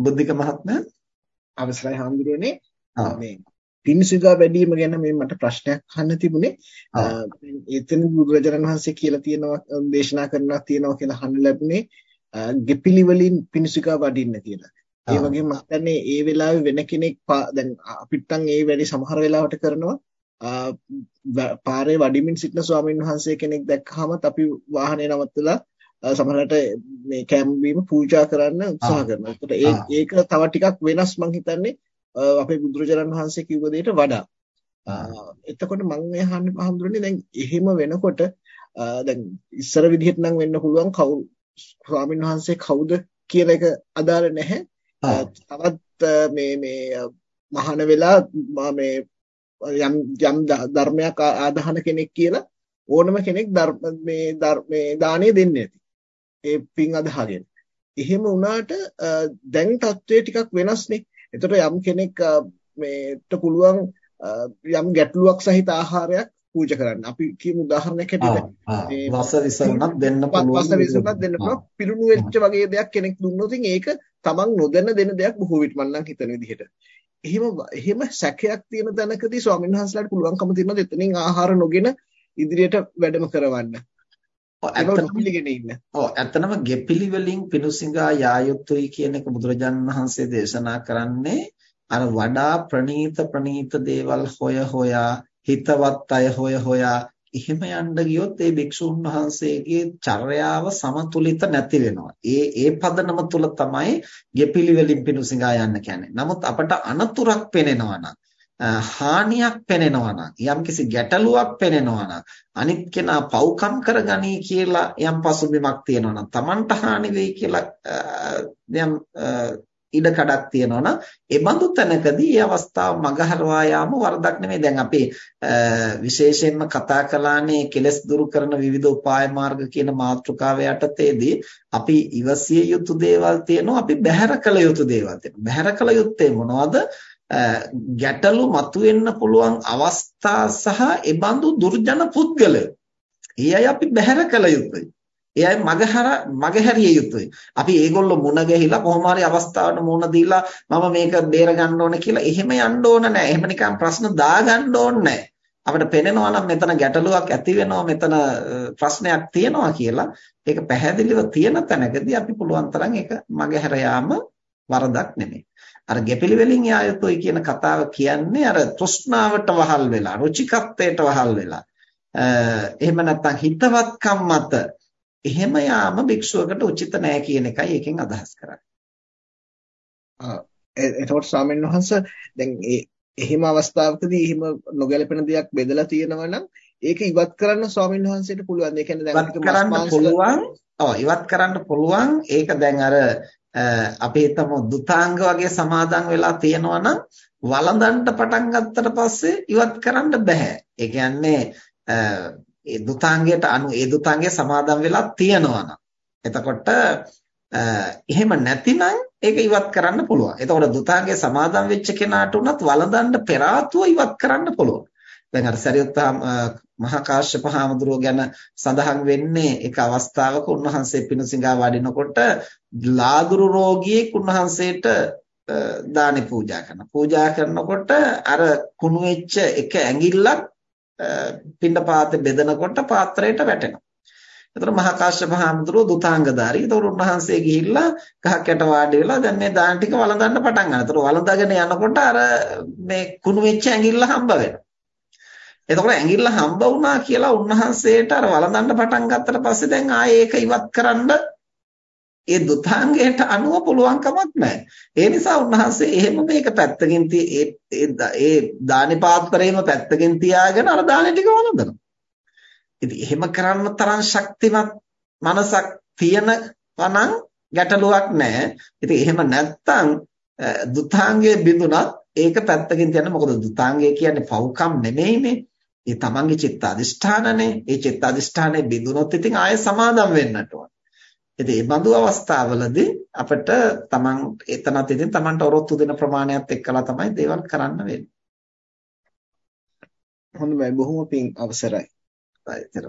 බුද්ධික මහත්මයා? අවසරයි හාමුදුරනේ මේ පින්සිගා වැඩිම ගැන මේ මට ප්‍රශ්නයක් අහන්න තිබුණේ. එතන බුදුරජාණන් වහන්සේ කියලා තියෙනවා දේශනා කරනවා තියෙනවා කියලා අහන්න ලැබුණේ. ගෙපිලි වලින් පින්සිගා වඩින්න කියලා. ඒ වගේම මම හිතන්නේ ඒ වෙලාවේ වෙන කෙනෙක් දැන් අපිට ඒ වැඩි සමහර වෙලාවට කරනවා. පාරේ වඩිමින් සිටින ස්වාමීන් වහන්සේ කෙනෙක් දැක්කහමත් අපි වාහනේ නවත්තලා සමහරවිට මේ කැම් බීම පූජා කරන්න උත්සාහ කරනවා. ඒකට ඒක තව ටිකක් වෙනස් මං හිතන්නේ අපේ බුදුරජාණන් වහන්සේ කිව්ව දෙයට වඩා. එතකොට මම මේ අහන්නේ පහඳුරන්නේ දැන් එහෙම වෙනකොට දැන් ඉස්සර විදිහට නම් වෙන්න පුළුවන් කවු ස්වාමීන් වහන්සේ කවුද කියලා එක අදාළ නැහැ. තවත් මේ මේ මහාන වෙලා මේ යම් යම් ධර්මයක් ආදාහන කෙනෙක් කියලා ඕනම කෙනෙක් මේ මේ දාණය දෙන්නේ නැති. ඒ පින් අදහගෙන. එහෙම වුණාට දැන් තත්ත්වය ටිකක් වෙනස්නේ. එතකොට යම් කෙනෙක් මේට පුළුවන් යම් ගැටලුවක් සහිත ආහාරයක් පූජා කරන්න. අපි කියමු උදාහරණයක් හැටියට මේ වස විසුණක් දෙන්න පුළුවන්. වස විසුණක් දෙන්න පුළුවන්. පිරුණු වෙච්ච වගේ දෙයක් කෙනෙක් දුන්නොත් ඒක තමන් නොදැන දෙන දෙයක් බොහෝ විට මම නම් හිතන විදිහට. එහෙම එහෙම සැකයක් තියෙන තැනකදී ස්වාමීන් වහන්සේලාට පුළුවන්කම තියෙනවා එතනින් ආහාර නොගෙන ඉදිරියට වැඩම කරවන්න. ඔව් ඇත්තනම ගෙපිලි වලින් පිණුසිඟා යා යුතුයි කියන එක බුදුරජාණන් වහන්සේ දේශනා කරන්නේ අර වඩා ප්‍රණීත ප්‍රණීත දේවල් හොය හොයා හිතවත් අය හොය හොයා එහෙම යන්න ගියොත් ඒ භික්ෂුන් වහන්සේගේ චර්යාව සමතුලිත නැති වෙනවා. ඒ ඒ පදනම තුල තමයි ගෙපිලි වලින් පිණුසිඟා යන්න කියන්නේ. නමුත් අපට අනතුරක් පෙනෙනවා නම් හානියක් පෙනෙනවා නම් යම්කිසි ගැටලුවක් පෙනෙනවා නම් අනිත් කෙනා පව්කම් කරගනී කියලා යම් පසුබිමක් තියෙනවා නම් Tamanට හානි වෙයි කියලා යම් ඉඩ කඩක් තියෙනවා නම් ඒ බඳු තැනකදී මේ අවස්ථාව මගහරවා යාම වරදක් නෙමෙයි. දැන් අපි විශේෂයෙන්ම කතා කළානේ කෙලස් දුරු කරන විවිධ උපාය මාර්ග කියන මාතෘකාව යටතේදී අපි ඉවසිය යුතු දේවල් තියෙනවා. අපි බැහැර කළ යුතු දේවල් තියෙනවා. බැහැර කළ යුත්තේ මොනවද? ගැටලු මතුවෙන්න පුළුවන් අවස්ථා සහ ඒබඳු දුර්ජන පුද්ගලයෝ. ඒ අය අපි බැහැර කළ යුතුයි. ඒ අය මගහර මගහැරිය යුතුයි. අපි ඒගොල්ලෝ මුණ ගැහිලා කොහොම හරි අවස්ථාවට මුණ දීලා මම මේක බේර ගන්න ඕන කියලා එහෙම යන්න ඕන නැහැ. එහෙම නිකන් ප්‍රශ්න දාගන්න ඕන නැහැ. අපිට පේනවා නම් මෙතන ගැටලුවක් ඇති වෙනවා මෙතන ප්‍රශ්නයක් තියෙනවා කියලා ඒක පැහැදිලිව තියෙන තැනකදී අපි පුළුවන් තරම් ඒක මගහැර යාම වරදක් නෙමෙයි. අර ගෙපිලි වලින් යා යුතුයි කියන කතාව කියන්නේ අර තෘෂ්ණාවට වහල් වෙලා රුචිකත්වයට වහල් වෙලා එහෙම නැත්නම් හිතවත්කම් මත එහෙම යාම භික්ෂුවකට උචිත නෑ කියන එකයි එකෙන් අදහස් කරන්නේ. එතකොට ස්වාමීන් වහන්සේ දැන් එහෙම අවස්ථාවකදී එහෙම නොගැලපෙන දෙයක් බෙදලා තියෙනවා නම් ඒක ඉවත් කරන්න ස්වාමීන් වහන්සේට පුළුවන්. ඒ කියන්නේ දැන් ඉවත් කරන්න පුළුවන්. ඔව් ඉවත් කරන්න පුළුවන්. ඒක දැන් අර අපි හිතමු දුතාංග වගේ සමාදන් වෙලා තියෙනවා නම් වළඳන්ට පටන් ගත්තට පස්සේ ඉවත් කරන්න බෑ. ඒ කියන්නේ ඒ දුතාංගයට අනු ඒ දුතාංගයේ සමාදන් වෙලා තියෙනවා නම් එතකොට එහෙම නැතිනම් ඒක ඉවත් කරන්න පුළුවන්. එතකොට දුතාංගයේ සමාදන් වෙච්ච කෙනාට උනත් වළඳන්න පෙර ඉවත් කරන්න පුළුවන්. දැන් අර සරියුත් මහා කාශ්‍යප හාමුදුරුව ගැන සඳහන් වෙන්නේ එක අවස්ථාවක උන්වහන්සේ පිණුසිඟා වඩිනකොට ලාදුරු රෝගියෙක් උන්වහන්සේට දානි පූජා කරනවා. පූජා කරනකොට අර කුණු වෙච්ච එක ඇඟිල්ලක් පින්නපාතේ බෙදනකොට පාත්‍රයට වැටෙනවා. එතකොට මහා කාශ්‍යප හාමුදුරුවෝ දුතාංගධාරී. එතකොට උන්වහන්සේ ගිහිල්ලා ගහක් යට වාඩි වෙලා දැන් මේ දාන ටික වළඳන්න පටන් ගන්නවා. එතකොට වළඳගෙන යනකොට අර මේ කුණු වෙච්ච ඇඟිල්ල හම්බ වෙනවා. එතකොට ඇඟිල්ල හම්බ වුණා කියලා උන්වහන්සේට අර වළඳන්න පටන් ගත්තට පස්සේ දැන් ආයේ ඒක ඉවත් කරන්න ඒ දුතාංගයට අනුව පුළුවන් කමක් නැහැ. ඒ නිසා උන්වහන්සේ එහෙම මේක පැත්තකින් ඒ ඒ දානි පාත්‍රයේම පැත්තකින් තියාගෙන අර දානි ටික වළඳනවා. ඉතින් එහෙම කරන්න තරම් ශක්තිමත් මනසක් තියෙනවා නම් ගැටලුවක් නැහැ. ඉතින් එහෙම නැත්තම් දුතාංගයේ බිඳුනත් ඒක පැත්තකින් තියන්න මොකද දුතාංගය කියන්නේ පව්කම් නෙමෙයිනේ. ඒ තමන්ගේ චිත්ත අධිෂ්ඨානනේ. ඒ චිත්ත අධිෂ්ඨානේ බිඳුනොත් ඉතින් ආයෙ සමාදම් වෙන්නට ඕන. ඉතින් මේ බඳු අවස්ථාවලදී අපිට තමන් එතනත් ඉතින් තමන්ට ඔරොත්තු දෙන ප්‍රමාණයත් එක්කලා තමයි දේවල් කරන්න වෙන්නේ. හොඳයි බොහොම පිං අවසරයි. ආයතන